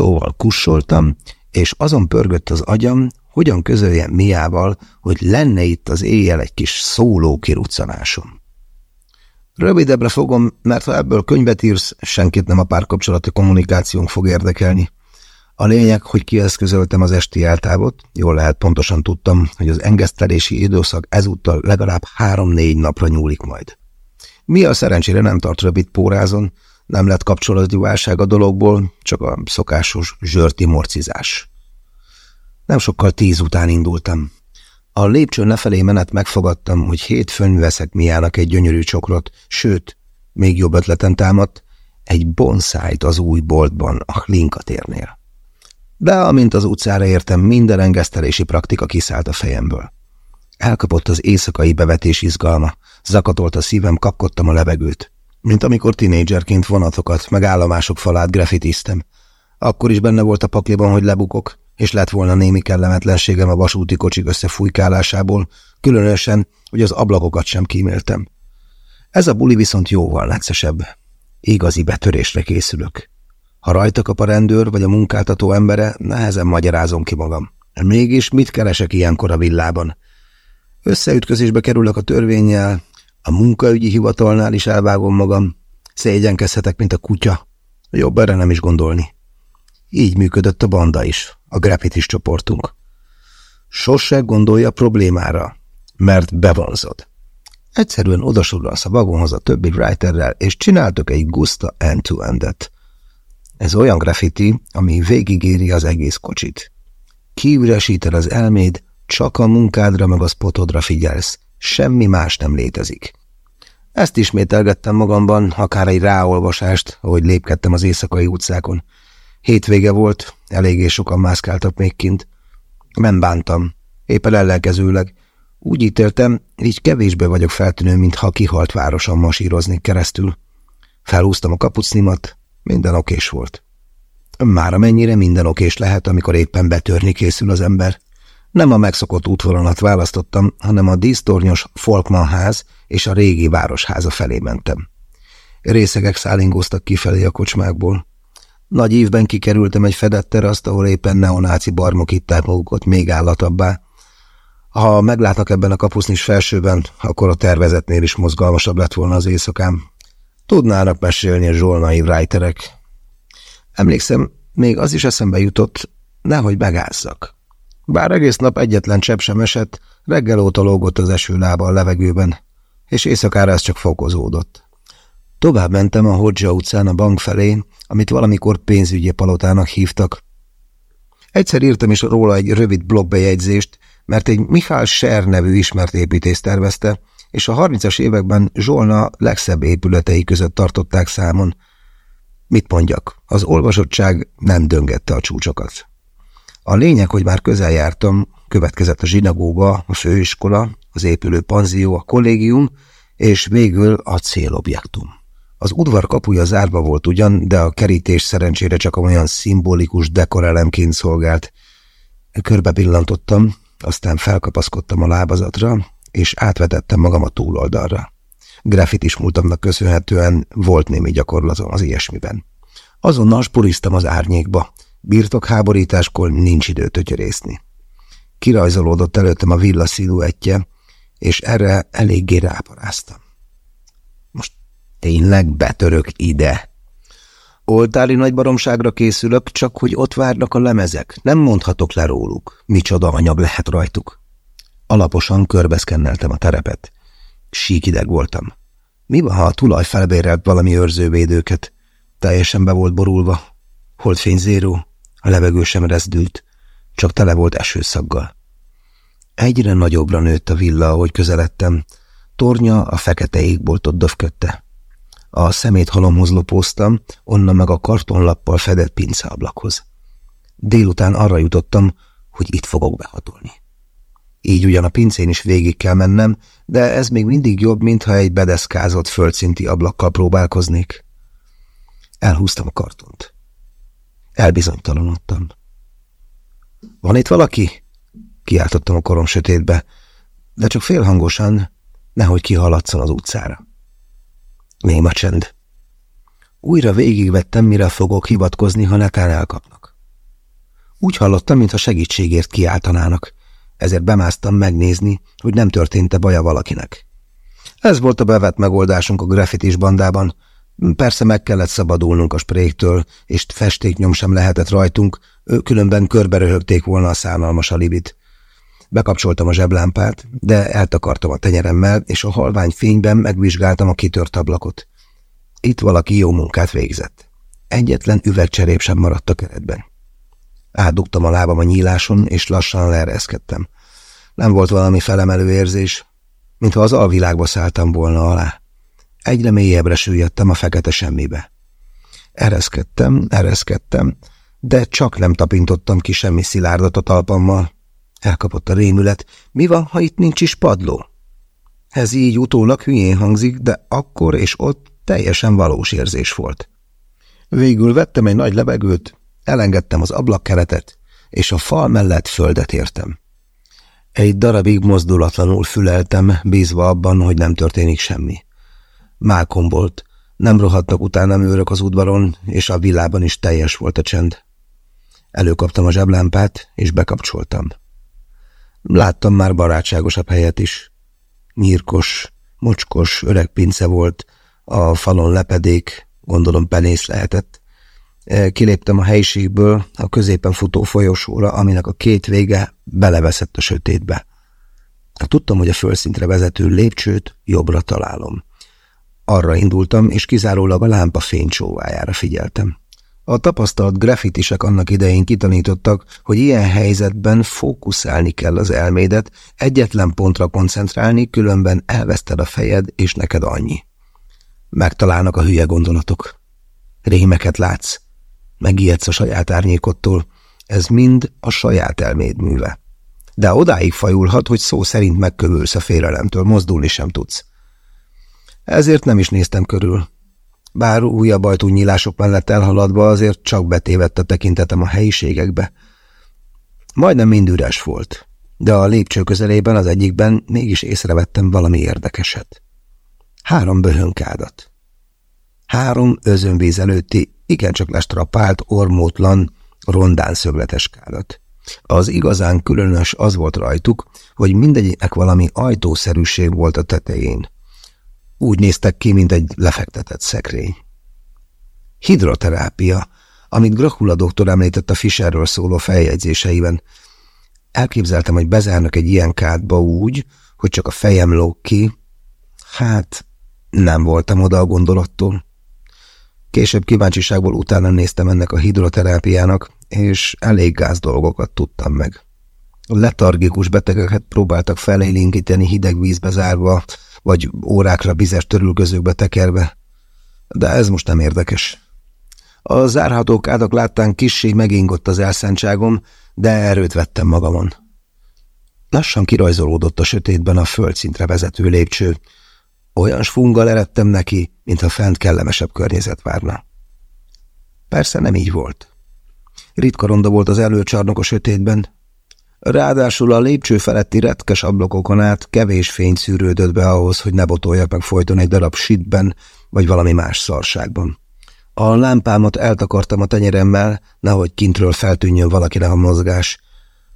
Szóval kussoltam, és azon pörgött az agyam, hogyan közöljem Miával, hogy lenne itt az éjjel egy kis szóló kiruccanásom. Rövidebbre fogom, mert ha ebből könyvet írsz, senkit nem a párkapcsolati kommunikációnk fog érdekelni. A lényeg, hogy kieszközöltem az esti eltávot, jól lehet pontosan tudtam, hogy az engesztelési időszak ezúttal legalább három-négy napra nyúlik majd. Mi a szerencsére nem tart rövid pórázon, nem lett kapcsolati válság a dologból, csak a szokásos zsörti morcizás. Nem sokkal tíz után indultam. A lépcsőn lefelé menet megfogadtam, hogy hétfőn veszek Miának egy gyönyörű csokrot, sőt, még jobb ötleten támadt, egy bonszájt az új boltban, a Linkatérnél. De amint az utcára értem, minden engesztelési praktika kiszállt a fejemből. Elkapott az éjszakai bevetés izgalma, zakatolt a szívem, kapkodtam a levegőt. Mint amikor tinédzserként vonatokat, meg állomások falát grafitiztem. Akkor is benne volt a pakliban, hogy lebukok, és lett volna némi kellemetlenségem a vasúti kocsik összefújkálásából, különösen, hogy az ablakokat sem kíméltem. Ez a buli viszont jóval neccesebb. Igazi betörésre készülök. Ha rajta kap a rendőr vagy a munkáltató embere, nehezen magyarázom ki magam. Mégis mit keresek ilyenkor a villában? Összeütközésbe kerülök a törvényjel, a munkaügyi hivatalnál is elvágom magam, szégyenkezhetek, mint a kutya. Jobb erre nem is gondolni. Így működött a banda is, a grafitis csoportunk. Sose gondolja problémára, mert bevonzod. Egyszerűen odasodulsz a vagonhoz a többi writerrel, és csináltok egy gusta end-to-endet. Ez olyan graffiti, ami végigéri az egész kocsit. Kiüresíted az elméd, csak a munkádra meg a spotodra figyelsz, semmi más nem létezik. Ezt ismételgettem magamban, akár egy ráolvasást, ahogy lépkedtem az éjszakai utcákon. Hétvége volt, eléggé sokan mászkáltak még kint. Nem bántam, éppen ellenkezőleg. Úgy ítéltem, így kevésbé vagyok feltűnő, mint ha kihalt városon masíroznék keresztül. Felhúztam a kapucnimat, minden okés volt. Már amennyire minden okés lehet, amikor éppen betörni készül az ember. Nem a megszokott útvonalat választottam, hanem a dísztornyos Folkman ház és a régi városháza felé mentem. Részegek szállingóztak kifelé a kocsmákból. Nagy évben kikerültem egy fedett teraszt, ahol éppen neonáci barmok itták magukat még állatabbá. Ha meglátnak ebben a kapusznis felsőben, akkor a tervezetnél is mozgalmasabb lett volna az éjszakám. Tudnának mesélni a zsolnai writerek. Emlékszem, még az is eszembe jutott, nehogy megázzak. Bár egész nap egyetlen csepp sem esett, reggel óta lógott az esőlába a levegőben, és éjszakára ez csak fokozódott. Tovább mentem a Hodzsa utcán a bank felé, amit valamikor pénzügyi palotának hívtak. Egyszer írtam is róla egy rövid blogbejegyzést, mert egy Mihály Ser nevű ismert építész tervezte, és a 30-as években Zsolna legszebb épületei között tartották számon. Mit mondjak, az olvasottság nem döngette a csúcsokat. A lényeg, hogy már közel jártam, következett a zsinagóga, a főiskola, az épülő panzió, a kollégium, és végül a célobjektum. Az udvar kapuja zárva volt ugyan, de a kerítés szerencsére csak olyan szimbolikus dekorelemként szolgált. Körbe pillantottam, aztán felkapaszkodtam a lábazatra, és átvetettem magam a túloldalra. is múltamnak köszönhetően volt némi gyakorlatom az ilyesmiben. Azonnal spuriztam az árnyékba, Birtokháborításkor nincs idő tötyörészni. Kirajzolódott előttem a villa sziluettje, és erre eléggé ráparáztam. Most tényleg betörök ide? Oltári nagy baromságra készülök, csak hogy ott várnak a lemezek. Nem mondhatok le róluk. Micsoda anyag lehet rajtuk. Alaposan körbeszkenneltem a terepet. Síkideg voltam. Mi van, ha a tulaj felbérelt valami őrzővédőket? Teljesen be volt borulva. Holdfény zéró. A levegő sem rezdült, csak tele volt esőszaggal. Egyre nagyobbra nőtt a villa, ahogy közeledtem. Tornya a fekete égboltot döfködte. A szemét halomhoz lopóztam, onnan meg a kartonlappal fedett pinceablakhoz. Délután arra jutottam, hogy itt fogok behatolni. Így ugyan a pincén is végig kell mennem, de ez még mindig jobb, mintha egy bedeszkázott földszinti ablakkal próbálkoznék. Elhúztam a kartont. Elbizonytalanodtam. Van itt valaki? Kiáltottam a korom sötétbe, de csak félhangosan, nehogy kihaladszon az utcára. Néma csend. Újra végigvettem, mire fogok hivatkozni, ha netán elkapnak. Úgy hallottam, mintha segítségért kiáltanának, ezért bemásztam megnézni, hogy nem történt-e baja valakinek. Ez volt a bevett megoldásunk a graffitis bandában. Persze meg kellett szabadulnunk a spréktől, és festéknyom sem lehetett rajtunk, különben körbe röhögték volna a szánalmas alibit. Bekapcsoltam a zseblámpát, de eltakartam a tenyeremmel, és a halvány fényben megvizsgáltam a kitört ablakot. Itt valaki jó munkát végzett. Egyetlen üvegcserép sem maradt a keretben. Átdugtam a lábam a nyíláson, és lassan leereszkedtem. Nem volt valami felemelő érzés, mintha az alvilágba szálltam volna alá. Egyre mélyebbre süllyedtem a fekete semmibe. Ereszkedtem, ereszkedtem, de csak nem tapintottam ki semmi szilárdat a talpammal. Elkapott a rémület. Mi van, ha itt nincs is padló? Ez így utólag hülyén hangzik, de akkor és ott teljesen valós érzés volt. Végül vettem egy nagy levegőt, elengedtem az ablakkeretet, és a fal mellett földet értem. Egy darabig mozdulatlanul füleltem, bízva abban, hogy nem történik semmi. Mákom volt, nem rohadtak utána őrök az udvaron, és a villában is teljes volt a csend. Előkaptam a zseblámpát, és bekapcsoltam. Láttam már barátságosabb helyet is. Nyírkos, mocskos, öreg pince volt, a falon lepedék, gondolom penész lehetett. E, kiléptem a helyiségből a középen futó folyosóra, aminek a két vége beleveszett a sötétbe. Tudtam, hogy a földszintre vezető lépcsőt jobbra találom. Arra indultam, és kizárólag a lámpa fénycsóvájára figyeltem. A tapasztalt grafitisek annak idején kitanítottak, hogy ilyen helyzetben fókuszálni kell az elmédet, egyetlen pontra koncentrálni, különben elveszted a fejed, és neked annyi. Megtalálnak a hülye gondolatok. Rémeket látsz. Megijedsz a saját árnyékottól. Ez mind a saját elméd műve. De odáig fajulhat, hogy szó szerint megkövülsz a félelemtől, mozdulni sem tudsz. Ezért nem is néztem körül. Bár újabb ajtónyílások mellett elhaladva azért csak betévedt a tekintetem a helyiségekbe. Majdnem mind üres volt, de a lépcső közelében az egyikben mégis észrevettem valami érdekeset. Három böhönkádat. Három özönvíz előtti, igencsak lestrapált, ormótlan, rondán szögletes kádat. Az igazán különös az volt rajtuk, hogy mindegyiknek valami ajtószerűség volt a tetején. Úgy néztek ki, mint egy lefektetett szekrény. Hidroterápia, amit Grahula doktor említett a Fisherről szóló feljegyzéseiben. Elképzeltem, hogy bezárnak egy ilyen kádba úgy, hogy csak a fejem lóg ki. Hát, nem voltam oda a gondolattól. Később kíváncsiságból utána néztem ennek a hidroterápiának, és elég gáz dolgokat tudtam meg. Letargikus betegeket próbáltak felélinkíteni hideg vízbe zárva, vagy órákra bizes törülközőkbe tekerve. De ez most nem érdekes. A zárhatók ádak láttán kissé megingott az elszántságom, de erőt vettem magamon. Lassan kirajzolódott a sötétben a földszintre vezető lépcső. Olyan svunggal eredtem neki, mintha fent kellemesebb környezet várna. Persze nem így volt. Ritka ronda volt az előcsarnok a sötétben, Ráadásul a lépcső feletti retkes ablakokon át kevés fény szűrődött be ahhoz, hogy ne botoljak meg folyton egy darab sitben, vagy valami más szarságban. A lámpámat eltakartam a tenyeremmel, nehogy kintről feltűnjön valakinek a mozgás.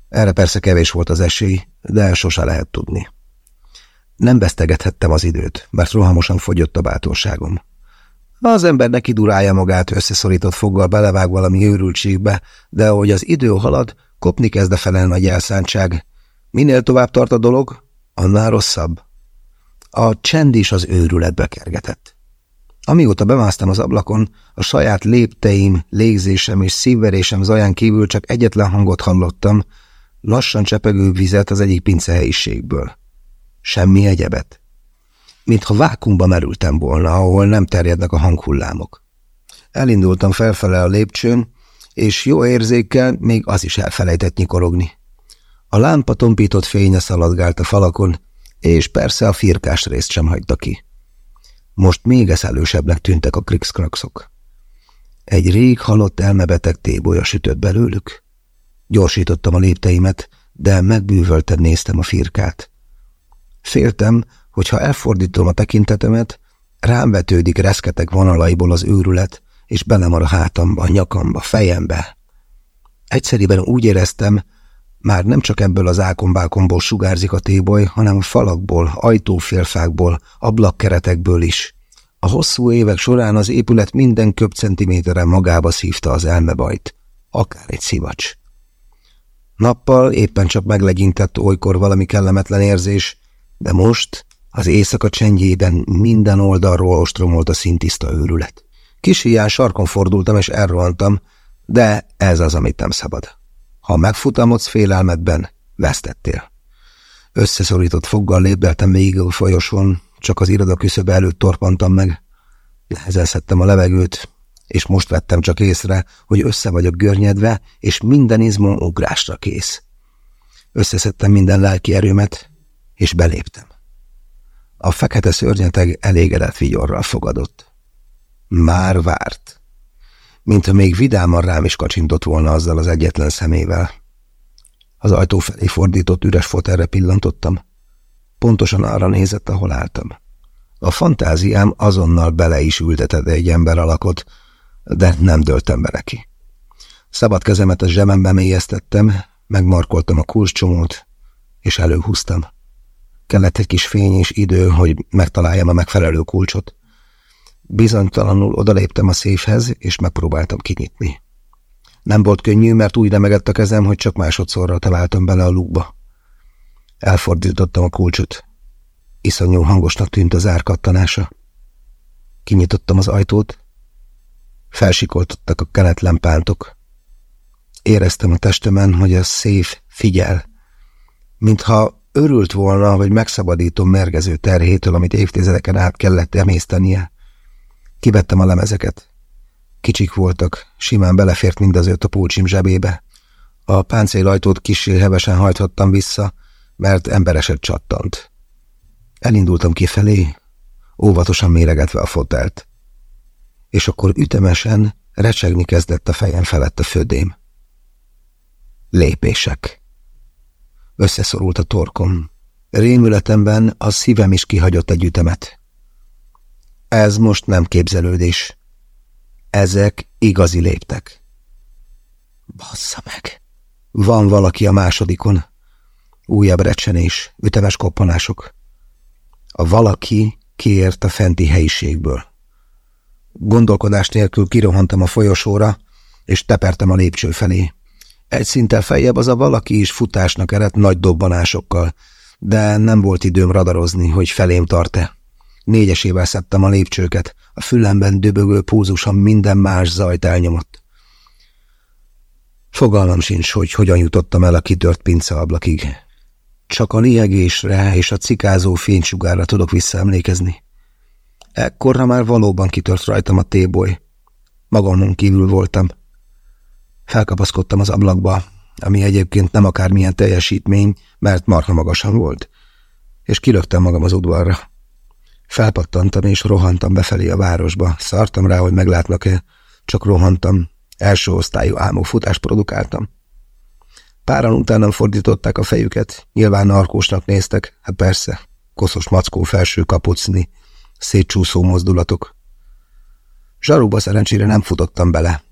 Erre persze kevés volt az esély, de sose lehet tudni. Nem vesztegethettem az időt, mert rohamosan fogyott a bátorságom. Az ember neki durálja magát összeszorított foggal belevág valami őrültségbe, de ahogy az idő halad, Kopni kezd a felel nagy elszántság. Minél tovább tart a dolog, annál rosszabb. A csend is az őrületbe kergetett. Amióta bemásztam az ablakon, a saját lépteim, légzésem és szívverésem zaján kívül csak egyetlen hangot hallottam, lassan csepegő vizet az egyik pincehelyiségből. Semmi egyebet. Mintha vákumba merültem volna, ahol nem terjednek a hanghullámok. Elindultam felfele a lépcsőn, és jó érzékkel még az is elfelejtett nyikorogni. A lámpa tompított fénye szaladgált a falakon, és persze a firkás részt sem hagyta ki. Most még eszelősebbnek tűntek a krikszkrakszok. Egy rég halott elmebeteg tébolya sütött belőlük. Gyorsítottam a lépteimet, de megbűvölten néztem a firkát. Féltem, hogy ha elfordítom a tekintetemet, rám vetődik reszketek vonalaiból az őrület, és belemar a hátamba, nyakamba, fejembe. Egyszeriben úgy éreztem, már nem csak ebből az ákombákomból sugárzik a téboly, hanem a falakból, ajtófélfákból, ablakkeretekből is. A hosszú évek során az épület minden köbcentiméteren magába szívta az elmebajt, akár egy szivacs. Nappal éppen csak meglegyintett olykor valami kellemetlen érzés, de most az éjszaka csendjében minden oldalról ostromolt a szintiszta őrület. Kis hián sarkon fordultam és elrohantam, de ez az, amit nem szabad. Ha megfutamodsz félelmedben, vesztettél. Összeszorított foggal lépdeltem végig a folyosón, csak az iroda küszöbe előtt torpantam meg. Nehezen szedtem a levegőt, és most vettem csak észre, hogy össze vagyok görnyedve, és minden izmom ugrásra kész. Összeszedtem minden lelki erőmet, és beléptem. A fekete szörnyeteg elégedett vigyorral fogadott. Már várt. Mintha még vidáman rám is kacsintott volna azzal az egyetlen szemével. Az ajtó felé fordított üres fotelre pillantottam. Pontosan arra nézett, ahol álltam. A fantáziám azonnal bele is ültetett egy ember alakot, de nem döltem be neki. Szabad kezemet a zsebembe mélyeztettem, megmarkoltam a kulcscsomót, és előhúztam. Kellett egy kis fény és idő, hogy megtaláljam a megfelelő kulcsot. Bizonytalanul odaléptem a széfhez, és megpróbáltam kinyitni. Nem volt könnyű, mert úgy remegett a kezem, hogy csak másodszorra találtam bele a lukba. Elfordítottam a kulcsot. Iszonyú hangosnak tűnt az árkattanása. Kinyitottam az ajtót, felsikoltottak a kenetlen pántok. Éreztem a testemen, hogy a széf figyel, mintha örült volna, hogy megszabadítom mergező terhétől, amit évtizedeken át kellett emésztenie. Kivettem a lemezeket. Kicsik voltak, simán belefért mind az öt a pulcsim zsebébe. A páncélajtót kissé hevesen hajthattam vissza, mert embereset csattant. Elindultam kifelé, óvatosan méregetve a fotelt. És akkor ütemesen recsegni kezdett a fejem felett a födém. Lépések. Összeszorult a torkom. Rémületemben a szívem is kihagyott egy ütemet. Ez most nem képzelődés. Ezek igazi léptek. Bassza meg! Van valaki a másodikon. Újabb recsenés, ütemes koppanások. A valaki kiért a fenti helyiségből. Gondolkodás nélkül kirohantam a folyosóra, és tepertem a lépcső felé. Egy szinttel feljebb az a valaki is futásnak eredt nagy dobbanásokkal, de nem volt időm radarozni, hogy felém tart-e. Négyesével szedtem a lépcsőket, a fülemben döbögő púzusan minden más zajt elnyomott. Fogalmam sincs, hogy hogyan jutottam el a kitört pinceablakig. Csak a liegésre és a cikázó fénysugárra tudok visszaemlékezni. Ekkorra már valóban kitört rajtam a téboly. Magamon kívül voltam. Felkapaszkodtam az ablakba, ami egyébként nem akármilyen teljesítmény, mert marha magasan volt, és kilöktem magam az udvarra. Felpattantam és rohantam befelé a városba. Szartam rá, hogy meglátnak-e, csak rohantam. Első osztályú álmú futást produkáltam. Páran utánam fordították a fejüket, nyilván narkósnak néztek, hát persze, koszos mackó felső kapucni, szétcsúszó mozdulatok. Zsarúba szerencsére nem futottam bele,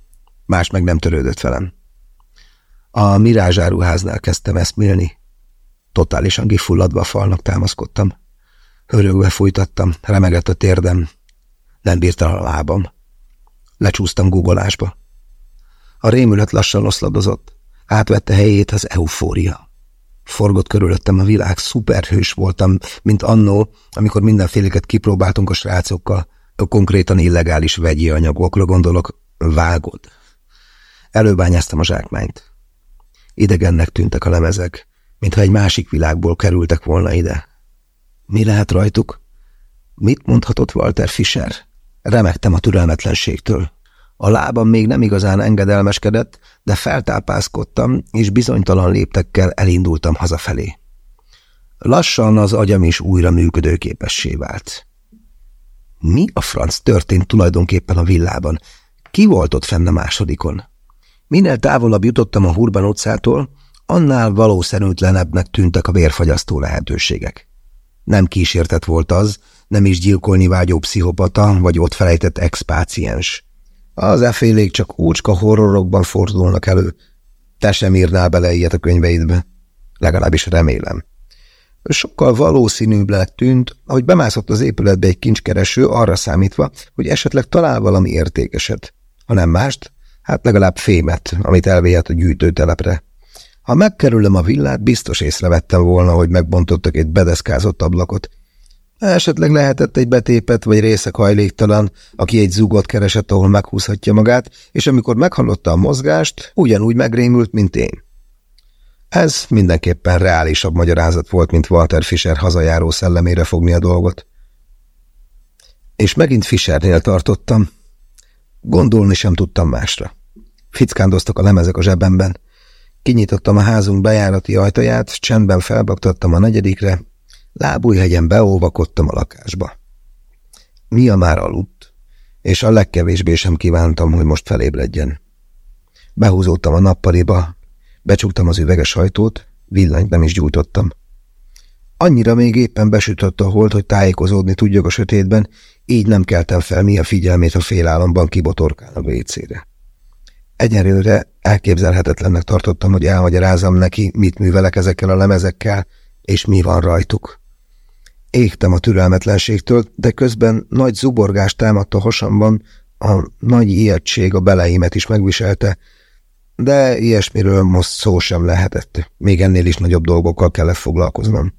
más meg nem törődött velem. A mirázsáruháznál kezdtem eszmélni. Totálisan gifulladva a falnak támaszkodtam. Hörögve fújtattam, remegett a térdem. Nem bírta a lábam. Lecsúsztam googolásba. A rémület lassan oszladozott. Átvette helyét az eufória. Forgott körülöttem a világ, szuperhős voltam, mint annó, amikor mindenféleket kipróbáltunk a srácokkal. A konkrétan illegális vegyi anyagokra gondolok, vágod. Előbányáztam a zsákmányt. Idegennek tűntek a lemezek, mintha egy másik világból kerültek volna ide. Mi lehet rajtuk? Mit mondhatott Walter Fischer? Remektem a türelmetlenségtől. A lábam még nem igazán engedelmeskedett, de feltápászkodtam, és bizonytalan léptekkel elindultam hazafelé. Lassan az agyam is újra működőképessé vált. Mi a franc történt tulajdonképpen a villában? Ki volt ott fenn a másodikon? Minél távolabb jutottam a Hurban utcától, annál valószerűtlenebbnek tűntek a vérfagyasztó lehetőségek. Nem kísértet volt az, nem is gyilkolni vágyó pszichopata, vagy ott felejtett expáciens. Az efélék csak ócska horrorokban fordulnak elő. Te sem írnál bele ilyet a könyveidbe. Legalábbis remélem. Sokkal valószínűbbnek tűnt, ahogy bemászott az épületbe egy kincskereső arra számítva, hogy esetleg talál valami értékeset. Ha nem mást, hát legalább fémet, amit elvéhet a gyűjtőtelepre. Ha megkerülöm a villát, biztos észrevettem volna, hogy megbontottak egy bedeszkázott ablakot. Esetleg lehetett egy betépet vagy részek hajléktalan, aki egy zugot keresett, ahol meghúzhatja magát, és amikor meghallotta a mozgást, ugyanúgy megrémült, mint én. Ez mindenképpen reálisabb magyarázat volt, mint Walter Fischer hazajáró szellemére fogni a dolgot. És megint Fischernél tartottam. Gondolni sem tudtam másra. Fickándoztak a lemezek a zsebemben. Kinyitottam a házunk bejárati ajtaját, csendben felbaktattam a negyedikre, lábújhegyen beolvakodtam a lakásba. Mia már aludt, és a legkevésbé sem kívántam, hogy most felébredjen. Behúzódtam a nappaliba, becsuktam az üveges ajtót, villanyt nem is gyújtottam. Annyira még éppen besütött a hold, hogy tájékozódni tudjak a sötétben, így nem keltem fel mi a figyelmét a félálomban kibotorkál a vécére. Egyenlőre elképzelhetetlennek tartottam, hogy elmagyarázom neki, mit művelek ezekkel a lemezekkel, és mi van rajtuk. Égtem a türelmetlenségtől, de közben nagy zuborgást támadt a hasamban, a nagy ijegység a beleimet is megviselte, de ilyesmiről most szó sem lehetett. Még ennél is nagyobb dolgokkal kellett foglalkoznom.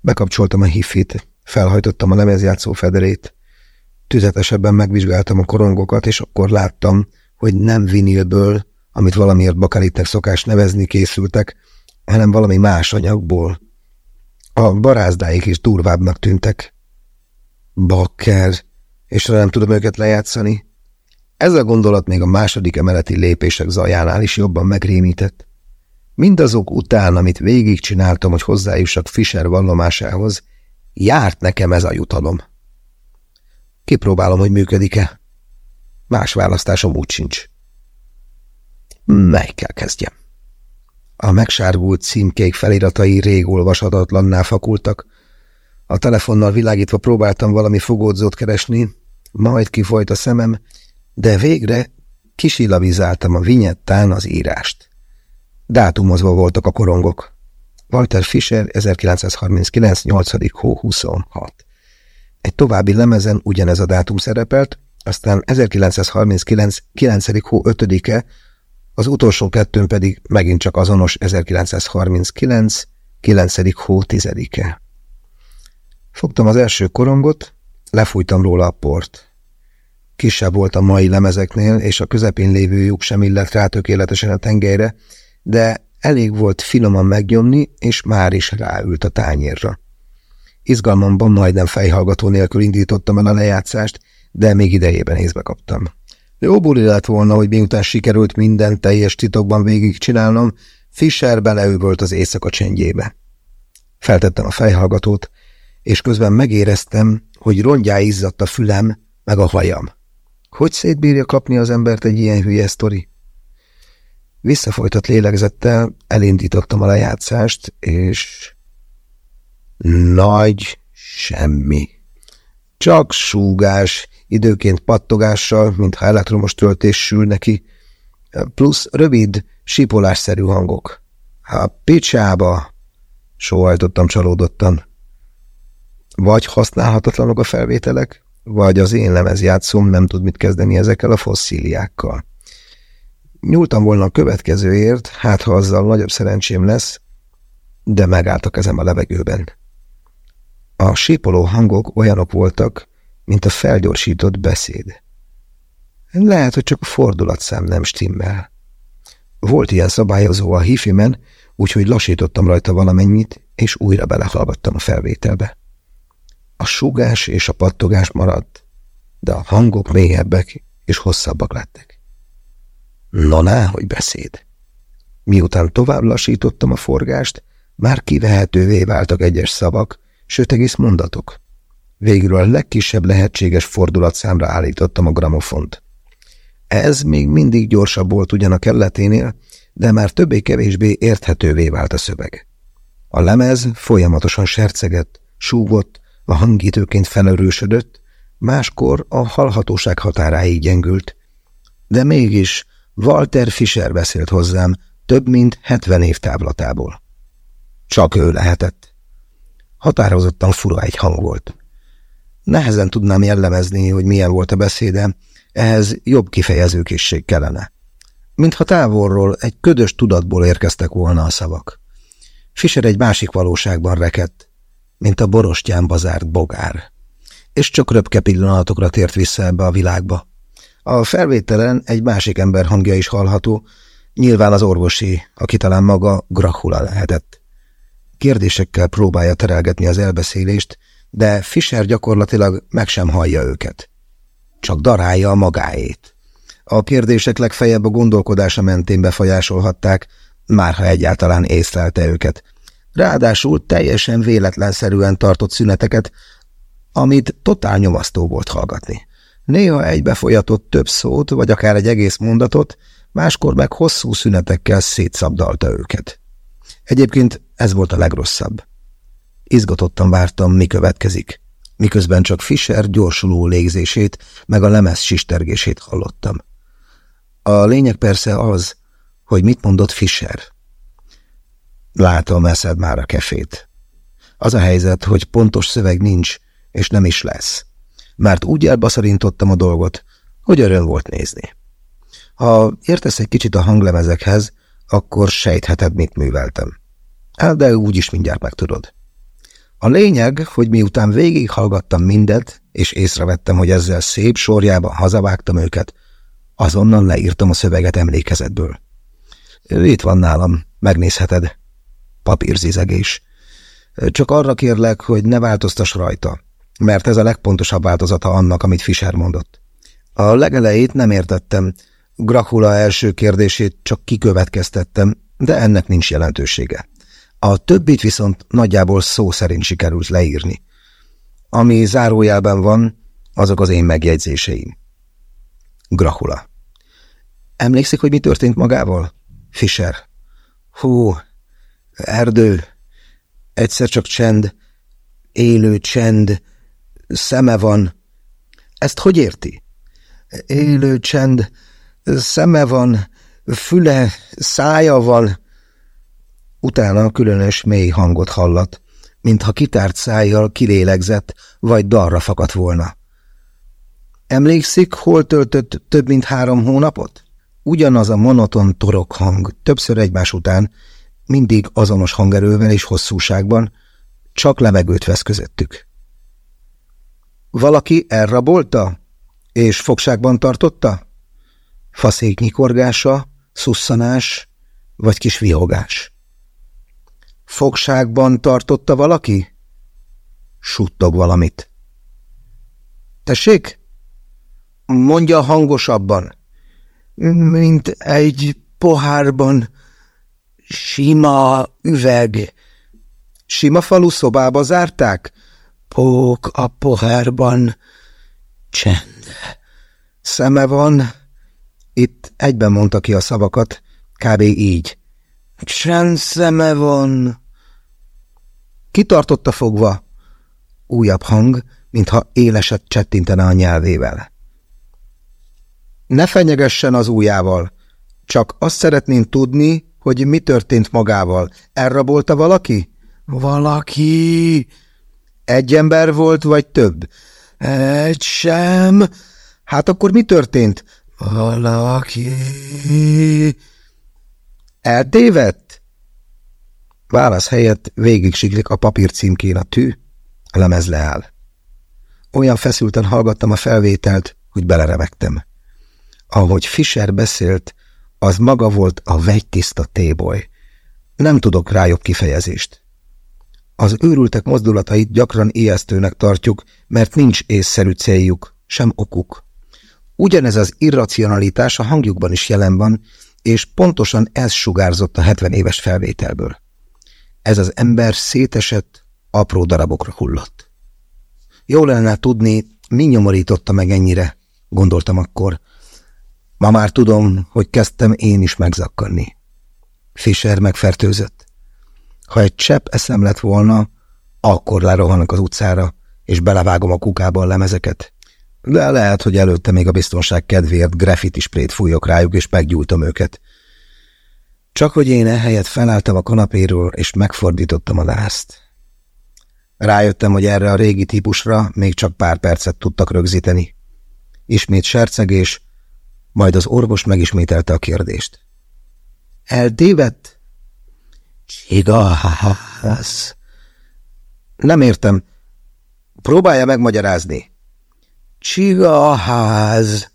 Bekapcsoltam a hifit, felhajtottam a lemezjátszó federét, tüzetesebben megvizsgáltam a korongokat, és akkor láttam, hogy nem vinilből, amit valamiért bakalitnek szokás nevezni készültek, hanem valami más anyagból. A barázdáik is durvábbnak tűntek. Bakker, és nem tudom őket lejátszani. Ez a gondolat még a második emeleti lépések zajánál is jobban megrémített. Mindazok után, amit végigcsináltam, hogy hozzájussak Fischer vallomásához, járt nekem ez a jutalom. Kipróbálom, hogy működik-e. Más választásom úgy sincs. Mely kell kezdjem? A megsárgult címkék feliratai rég olvashatatlanná fakultak. A telefonnal világítva próbáltam valami fogódzót keresni, majd kifolyt a szemem, de végre kisillavizáltam a vinyettán az írást. Dátumozva voltak a korongok. Walter Fischer 1939. 8. hó 26. Egy további lemezen ugyanez a dátum szerepelt, aztán 1939. 9. hó 5-e, az utolsó kettőn pedig megint csak azonos 1939. 9. hó 10-e. Fogtam az első korongot, lefújtam róla a port. Kisebb volt a mai lemezeknél, és a közepén lévő lyuk sem illett rá tökéletesen a tengelyre, de elég volt finoman megnyomni, és már is ráült a tányérra. Izgalmamban majdnem fejhallgató nélkül indítottam el a lejátszást, de még idejében észbe kaptam. Jó buli lett volna, hogy miután sikerült minden teljes titokban végigcsinálnom, Fischer beleüvölt az éjszaka csendjébe. Feltettem a fejhallgatót, és közben megéreztem, hogy rongyá izzadt a fülem, meg a hajam. Hogy szétbírja kapni az embert egy ilyen hülye sztori? Visszafolytott lélegzettel elindítottam a lejátszást, és... Nagy semmi. Csak súgás, időként pattogással, mintha elektromos töltés sül neki, plusz rövid, sipolásszerű hangok. A picsába, sóhajtottam csalódottan. Vagy használhatatlanok a felvételek, vagy az én lemezjátszóm nem tud mit kezdeni ezekkel a fosszíliákkal. Nyúltam volna a következőért, hát ha azzal nagyobb szerencsém lesz, de megállt a kezem a levegőben. A sípoló hangok olyanok voltak, mint a felgyorsított beszéd. Lehet, hogy csak a fordulatszám nem stimmel. Volt ilyen szabályozó a hifimen, úgyhogy lassítottam rajta valamennyit, és újra belehallgattam a felvételbe. A sugás és a pattogás maradt, de a hangok mélyebbek és hosszabbak lettek. Na ná, hogy beszéd! Miután tovább lassítottam a forgást, már kivehetővé váltak egyes szavak, sőt egész mondatok. Végül a legkisebb lehetséges fordulatszámra állítottam a gramofont. Ez még mindig gyorsabb volt ugyan a kelleténél, de már többé-kevésbé érthetővé vált a szöveg. A lemez folyamatosan sercegett, súgott, a hangítőként felerősödött, máskor a hallhatóság határáig gyengült. De mégis Walter Fischer beszélt hozzám, több mint hetven év távlatából. Csak ő lehetett. Határozottan fura egy hang volt. Nehezen tudnám jellemezni, hogy milyen volt a beszéde, ehhez jobb kifejezőkészség kellene. Mintha távolról, egy ködös tudatból érkeztek volna a szavak. Fischer egy másik valóságban rekedt, mint a borostyán bazárt bogár. És csak röpke pillanatokra tért vissza ebbe a világba. A felvételen egy másik ember hangja is hallható, nyilván az orvosi, aki talán maga Grahula lehetett. Kérdésekkel próbálja terelgetni az elbeszélést, de Fischer gyakorlatilag meg sem hallja őket. Csak darálja a magáét. A kérdések legfeljebb a gondolkodása mentén befolyásolhatták, már ha egyáltalán észlelte őket. Ráadásul teljesen véletlenszerűen tartott szüneteket, amit totál nyomasztó volt hallgatni. Néha egybefolyatott több szót, vagy akár egy egész mondatot, máskor meg hosszú szünetekkel szétszabdalta őket. Egyébként ez volt a legrosszabb. Izgatottan vártam, mi következik, miközben csak Fischer gyorsuló légzését, meg a lemez sistergését hallottam. A lényeg persze az, hogy mit mondott Fischer. Látom, eszed már a kefét. Az a helyzet, hogy pontos szöveg nincs, és nem is lesz. Mert úgy elbaszarintottam a dolgot, hogy öröm volt nézni. Ha értesz egy kicsit a hanglemezekhez, akkor sejtheted, mit műveltem. Hát, de úgyis mindjárt megtudod. A lényeg, hogy miután végighallgattam mindet, és észrevettem, hogy ezzel szép sorjában hazavágtam őket, azonnal leírtam a szöveget emlékezetből. Itt van nálam, megnézheted. Papírzizegés. Csak arra kérlek, hogy ne változtass rajta, mert ez a legpontosabb változata annak, amit Fischer mondott. A legelejét nem értettem, Grahula első kérdését csak kikövetkeztettem, de ennek nincs jelentősége. A többit viszont nagyjából szó szerint sikerült leírni. Ami zárójelben van, azok az én megjegyzéseim. Grahula. Emlékszik, hogy mi történt magával? Fischer. Hú, erdő. Egyszer csak csend. Élő csend. Szeme van. Ezt hogy érti? Élő csend. Szeme van. Füle, szája van. Utána különös mély hangot hallat, mintha kitárt szájjal kilélegzett, vagy dalra fakadt volna. Emlékszik, hol töltött több mint három hónapot? Ugyanaz a monoton torok hang, többször egymás után, mindig azonos hangerővel és hosszúságban, csak levegőt vesz közöttük. Valaki elrabolta? És fogságban tartotta? Faszék nyikorgása, szusszanás, vagy kis vihogás? Fogságban tartotta valaki? Suttog valamit. Tessék? Mondja hangosabban. Mint egy pohárban. Sima üveg. Sima falu szobába zárták? Pók a pohárban. Csend. Szeme van. Itt egyben mondta ki a szavakat, kb. így. Csend szeme van. Kitartotta fogva? Újabb hang, mintha éleset csettintene a nyelvével. Ne fenyegessen az ujjával. Csak azt szeretném tudni, hogy mi történt magával. Elrabolta valaki? Valaki. Egy ember volt, vagy több? Egy sem. Hát akkor mi történt? Valaki. Eltévedt? Válasz helyett végig siklik a papír címkén a tű, a lemez leáll. Olyan feszülten hallgattam a felvételt, hogy belerevegtem. Ahogy Fischer beszélt, az maga volt a vegytiszta téboly. Nem tudok rá jobb kifejezést. Az őrültek mozdulatait gyakran ijesztőnek tartjuk, mert nincs észszerű céljuk, sem okuk. Ugyanez az irracionalitás a hangjukban is jelen van, és pontosan ez sugárzott a 70 éves felvételből. Ez az ember szétesett, apró darabokra hullott. Jó lenne tudni, mi nyomorította meg ennyire, gondoltam akkor. Ma már tudom, hogy kezdtem én is megzakkanni. Fischer megfertőzött. Ha egy csepp eszem lett volna, akkor lerohanok az utcára, és belevágom a kukába a lemezeket. De lehet, hogy előtte még a biztonság kedvéért graffiti sprayt fújok rájuk, és meggyújtom őket. Csak hogy én ehelyett felálltam a kanapéről, és megfordítottam a lászt. Rájöttem, hogy erre a régi típusra még csak pár percet tudtak rögzíteni. Ismét sercegés, majd az orvos megismételte a kérdést. Eltévedt? Csigaház. Nem értem. Próbálja megmagyarázni. Csigaház.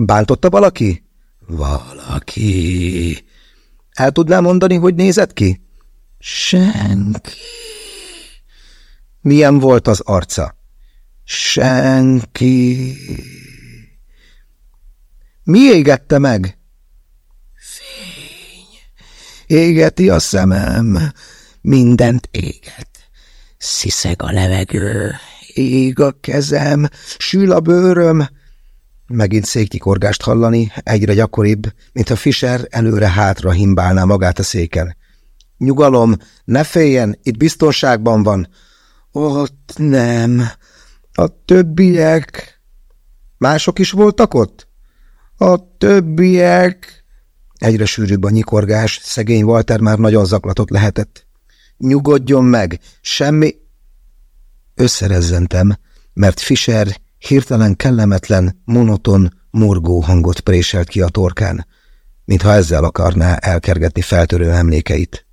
Bántotta valaki? Valaki. El tudná mondani, hogy nézett ki? Senki. Milyen volt az arca? Senki. Mi égette meg? Fény. Égeti a szemem. Mindent éget. Sziszeg a levegő. Ég a kezem. Sül a bőröm. Megint széknyikorgást hallani, egyre gyakoribb, mintha Fischer előre-hátra himbálná magát a széken. Nyugalom, ne féljen, itt biztonságban van. Ott nem. A többiek... Mások is voltak ott? A többiek... Egyre sűrűbb a nyikorgás, szegény Walter már nagyon zaklatott lehetett. Nyugodjon meg, semmi... Összerezzentem, mert Fischer hirtelen kellemetlen, monoton, morgó hangot préselt ki a torkán, mintha ezzel akarná elkergetni feltörő emlékeit.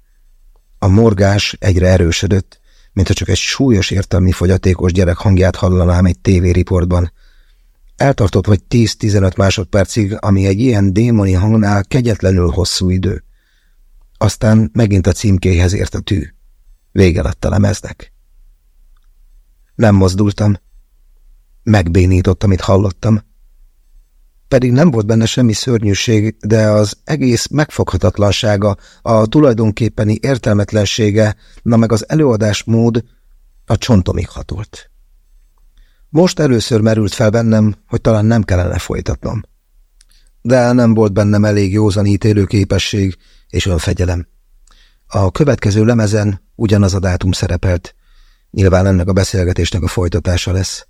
A morgás egyre erősödött, mintha csak egy súlyos értelmi fogyatékos gyerek hangját hallanám egy tévériportban. Eltartott vagy 10-15 másodpercig, ami egy ilyen démoni hangnál kegyetlenül hosszú idő. Aztán megint a címkéhez ért a tű. Vége lett a lemeznek. Nem mozdultam, Megbénított, amit hallottam. Pedig nem volt benne semmi szörnyűség, de az egész megfoghatatlansága, a tulajdonképpeni értelmetlensége, na meg az előadásmód a csontomig hatolt. Most először merült fel bennem, hogy talán nem kellene folytatnom. De nem volt bennem elég józan ítélő képesség és önfegyelem. A következő lemezen ugyanaz a dátum szerepelt. Nyilván ennek a beszélgetésnek a folytatása lesz.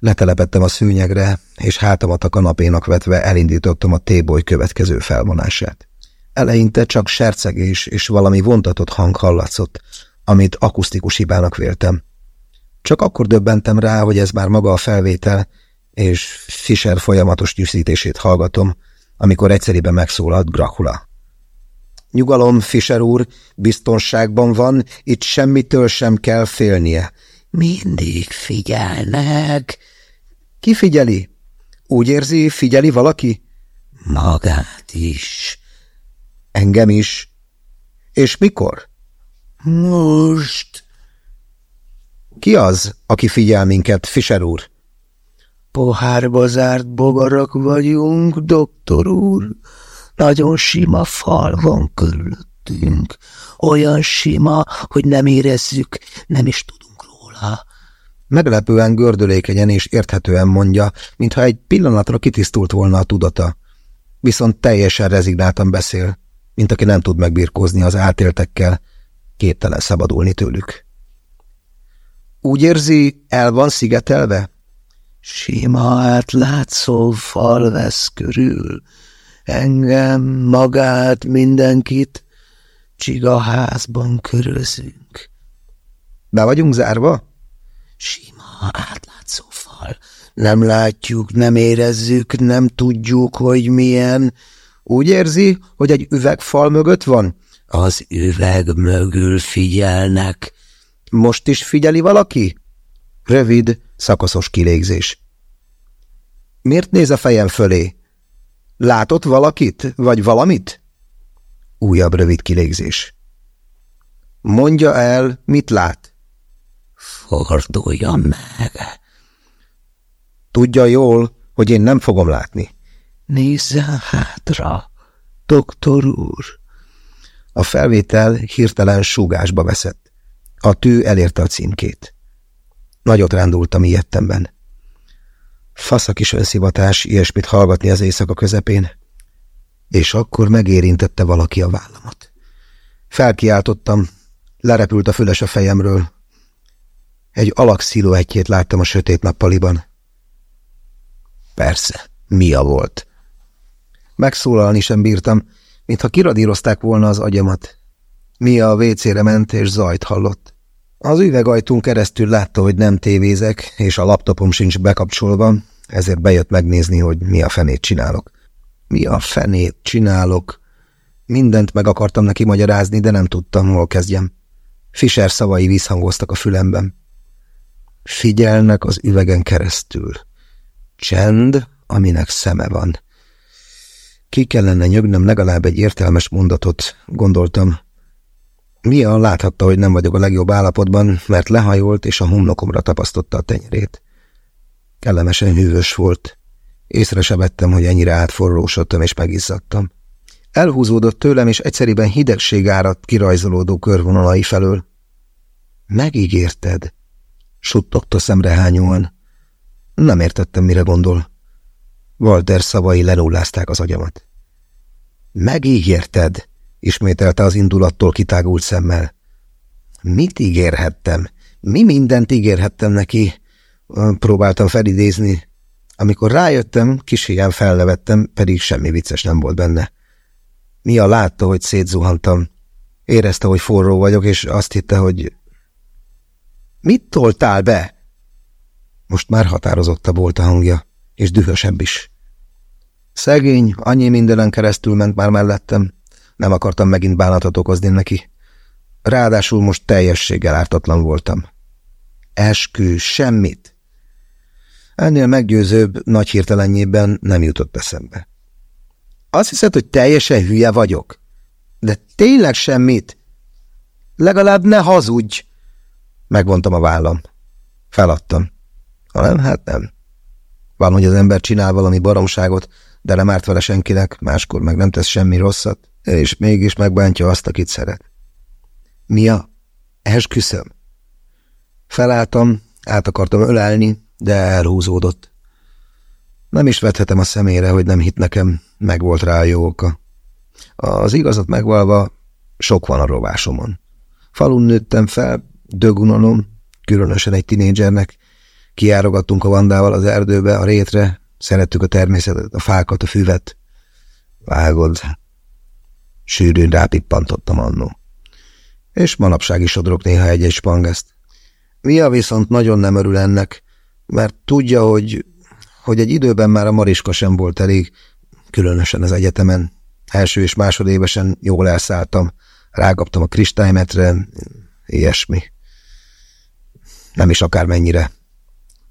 Letelepettem a szűnyegre, és hátamat a kanapénak vetve elindítottam a téboly következő felvonását. Eleinte csak sercegés és valami vontatott hang hallatszott, amit akusztikus hibának véltem. Csak akkor döbbentem rá, hogy ez már maga a felvétel, és Fischer folyamatos nyűszítését hallgatom, amikor egyszerűen megszólalt Dracula. Nyugalom, Fischer úr, biztonságban van, itt semmitől sem kell félnie. Mindig figyelnek, ki figyeli? Úgy érzi, figyeli valaki? Magát is. Engem is. És mikor? Most. Ki az, aki figyel minket, Fischer úr? Pohárba zárt bogarak vagyunk, doktor úr. Nagyon sima fal van körülöttünk. Olyan sima, hogy nem érezzük, nem is tudunk róla. Meglepően gördülékenyen és érthetően mondja, mintha egy pillanatra kitisztult volna a tudata. Viszont teljesen rezignáltan beszél, mint aki nem tud megbirkózni az átéltekkel, képtelen szabadulni tőlük. Úgy érzi, el van szigetelve? Sima átlátszó fal vesz körül. Engem, magát, mindenkit csigaházban körözünk. Be vagyunk zárva? Sima, átlátszó fal. Nem látjuk, nem érezzük, nem tudjuk, hogy milyen. Úgy érzi, hogy egy üvegfal mögött van? Az üveg mögül figyelnek. Most is figyeli valaki? Rövid, szakaszos kilégzés. Miért néz a fejem fölé? Látott valakit, vagy valamit? Újabb rövid kilégzés. Mondja el, mit lát? Forduljon meg! Tudja jól, hogy én nem fogom látni. Nézzen hátra, doktor úr! A felvétel hirtelen súgásba veszett. A tű elérte a címkét. Nagyot rándultam ilyettemben. Fasz a kis önszivatás ilyesmit hallgatni az éjszaka közepén, és akkor megérintette valaki a vállamat. Felkiáltottam, lerepült a füles a fejemről, egy alak sziluettjét láttam a sötét nappaliban. Persze, Mia volt. Megszólalni sem bírtam, mintha kiradírozták volna az agyamat. Mia a vécére ment, és zajt hallott. Az üvegajtón keresztül látta, hogy nem tévézek, és a laptopom sincs bekapcsolva, ezért bejött megnézni, hogy mi a fenét csinálok. Mi a fenét csinálok? Mindent meg akartam neki magyarázni, de nem tudtam, hol kezdjem. Fischer szavai visszhangoztak a fülemben. Figyelnek az üvegen keresztül. Csend, aminek szeme van. Ki kellene nyögnöm legalább egy értelmes mondatot, gondoltam. Mia láthatta, hogy nem vagyok a legjobb állapotban, mert lehajolt és a homlokomra tapasztotta a tenyerét. Kellemesen hűvös volt. Észre se vettem, hogy ennyire átforrósodtam és megizzadtam. Elhúzódott tőlem, és egyszeriben hidegség áradt kirajzolódó körvonalai felől. Megígérted? Suttogta szemrehányóan. Nem értettem, mire gondol. Walter szavai lenullázták az agyamat. Megígérted? ismételte az indulattól kitágult szemmel. Mit ígérhettem? Mi mindent ígérhettem neki? Próbáltam felidézni. Amikor rájöttem, kis hiány fellevettem, pedig semmi vicces nem volt benne. Mia látta, hogy szétzuhantam. Érezte, hogy forró vagyok, és azt hitte, hogy... Mit toltál be? Most már határozottabb volt a hangja, és dühösebb is. Szegény, annyi mindenen keresztül ment már mellettem. Nem akartam megint bánatot okozni neki. Ráadásul most teljességgel ártatlan voltam. Eskü, semmit. Ennél meggyőzőbb, nagy hirtelenjében nem jutott eszembe. Azt hiszed, hogy teljesen hülye vagyok? De tényleg semmit? Legalább ne hazudj! Megvontam a vállam. Feladtam. Ha nem, hát nem. Van, hogy az ember csinál valami baromságot, de nem árt vele senkinek, máskor meg nem tesz semmi rosszat, és mégis megbántja azt, akit szeret. Mia, esküszöm. Felálltam, át akartam ölelni, de elhúzódott. Nem is vethetem a szemére, hogy nem hit nekem, meg volt rá a jó oka. Az igazat megvalva, sok van a rovásomon. Falun nőttem fel, dögunalom, különösen egy tinédzsernek. Kiárogattunk a vandával az erdőbe, a rétre, szerettük a természetet, a fákat, a füvet. Vágod. Sűrűn rápippantottam annó. És manapság is sodrok néha egy-egy spangeszt. Mia viszont nagyon nem örül ennek, mert tudja, hogy, hogy egy időben már a Mariska sem volt elég, különösen az egyetemen. Első és másodévesen jól elszálltam, rágaptam a kristálymetre, ilyesmi. Nem is akármennyire.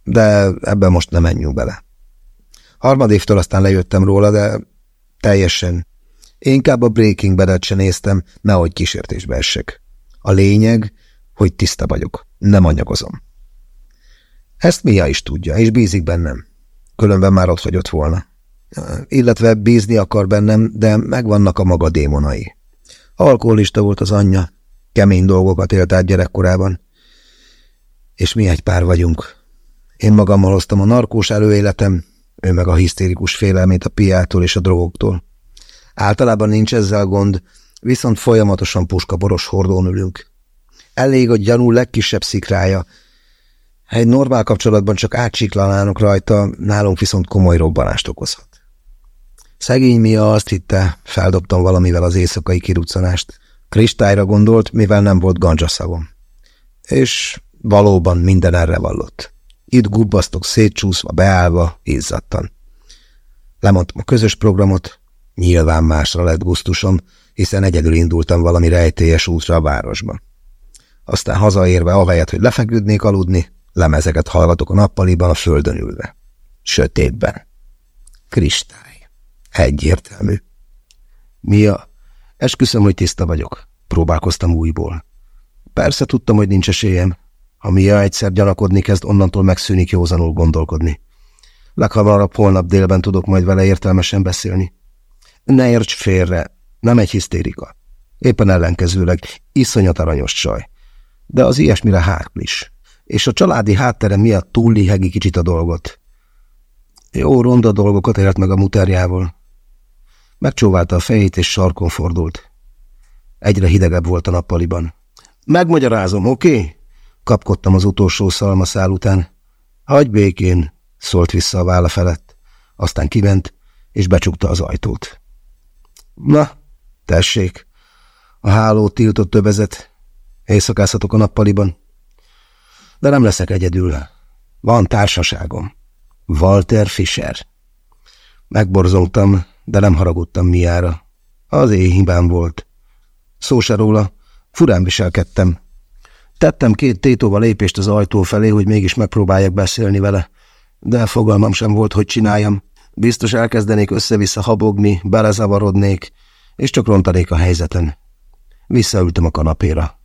De ebben most nem menjünk bele. Harmadévtől aztán lejöttem róla, de teljesen. Inkább a Breaking Bad-et se néztem, nehogy kísértésbe essek. A lényeg, hogy tiszta vagyok, nem anyagozom. Ezt Mia is tudja, és bízik bennem. Különben már ott hagyott volna. Illetve bízni akar bennem, de megvannak a maga démonai. Alkoholista volt az anyja, kemény dolgokat élt át gyerekkorában. És mi egy pár vagyunk. Én magammal hoztam a narkós előéletem, ő meg a hisztérikus félelmét a piától és a drogoktól. Általában nincs ezzel gond, viszont folyamatosan puskaboros hordón ülünk. Elég a gyanú legkisebb szikrája, egy normál kapcsolatban csak átsiklanának rajta, nálunk viszont komoly robbanást okozhat. Szegény Mia azt hitte, feldobtam valamivel az éjszakai kiruccanást. Kristályra gondolt, mivel nem volt gancsaszavom. És valóban minden erre vallott. Itt gubbasztok szétcsúszva, beállva, izzadtan. Lemondtam a közös programot, nyilván másra lett gusztusom, hiszen egyedül indultam valami rejtélyes útra a városba. Aztán hazaérve, ahelyett, hogy lefeküdnék aludni, Lemezeket hallgatok a nappaliban a földön ülve. Sötétben. Kristály. Egyértelmű. Mia, esküszöm, hogy tiszta vagyok. Próbálkoztam újból. Persze tudtam, hogy nincs esélyem. Ha Mia egyszer gyanakodni kezd, onnantól megszűnik józanul gondolkodni. Leghamarabb holnap délben tudok majd vele értelmesen beszélni. Ne érts félre, nem egy hisztérika. Éppen ellenkezőleg, iszonyat aranyos csaj. De az ilyesmire hákl is és a családi háttere miatt túllihegi kicsit a dolgot. Jó ronda dolgokat élt meg a muterjával. Megcsóválta a fejét, és sarkon fordult. Egyre hidegebb volt a nappaliban. Megmagyarázom, oké? Okay? Kapkodtam az utolsó szalmaszál után. Hagy békén, szólt vissza a válla felett. Aztán kiment, és becsukta az ajtót. Na, Tessék, a háló tiltott tövezet. Éjszakázhatok a nappaliban. De nem leszek egyedül. Van társaságom. Walter Fischer. Megborzongtam, de nem haragudtam miára. Az én hibám volt. Szó se róla, furán viselkedtem. Tettem két tétóval lépést az ajtó felé, hogy mégis megpróbáljak beszélni vele, de fogalmam sem volt, hogy csináljam. Biztos elkezdenék össze-vissza habogni, belezavarodnék, és csak rontanék a helyzeten. Visszaültem a kanapéra.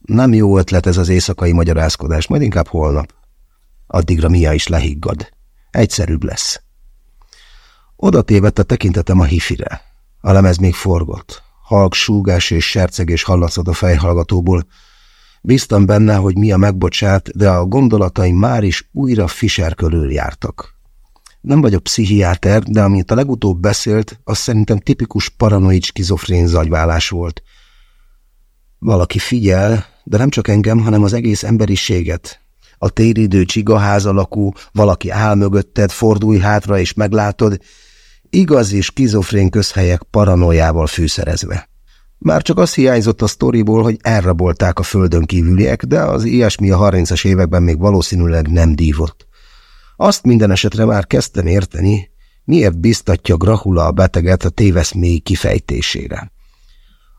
Nem jó ötlet ez az éjszakai magyarázkodás, majd inkább holnap. Addigra Mia is lehiggad. Egyszerűbb lesz. Oda tévedt a tekintetem a hifire. A lemez még forgott. Halk, súgás és sercegés hallatszott a fejhallgatóból. Bíztam benne, hogy Mia megbocsát, de a gondolataim már is újra Fischer körül jártak. Nem vagyok pszichiáter, de amit a legutóbb beszélt, az szerintem tipikus paranoid skizofrén zagyválás volt. Valaki figyel, de nem csak engem, hanem az egész emberiséget. A téridő csigaház alakú, valaki áll mögötted, fordulj hátra és meglátod, igazi skizofrén közhelyek paranoiával fűszerezve. Már csak az hiányzott a sztoriból, hogy elrabolták a földön kívüliek, de az ilyesmi a 30-as években még valószínűleg nem dívott. Azt minden esetre már kezdtem érteni, miért biztatja Grahula a beteget a téveszmély kifejtésére.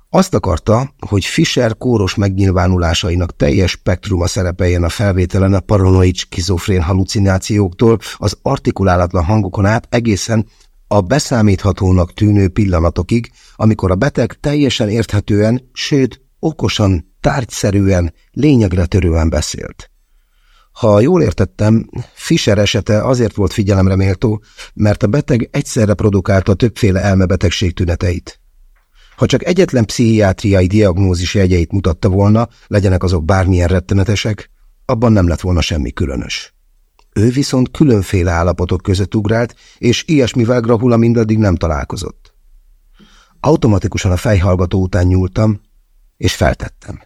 Azt akarta, hogy Fischer kóros megnyilvánulásainak teljes spektruma szerepeljen a felvételen a paranoid skizofrén halucinációktól, az artikulálatlan hangokon át egészen a beszámíthatónak tűnő pillanatokig, amikor a beteg teljesen érthetően, sőt, okosan, tárgyszerűen, lényegre törően beszélt. Ha jól értettem, Fischer esete azért volt figyelemre méltó, mert a beteg egyszerre produkálta többféle elmebetegség tüneteit. Ha csak egyetlen pszichiátriai diagnózis jegyeit mutatta volna, legyenek azok bármilyen rettenetesek, abban nem lett volna semmi különös. Ő viszont különféle állapotok között ugrált, és ilyesmivel Grahula mindaddig nem találkozott. Automatikusan a fejhallgató után nyúltam, és feltettem.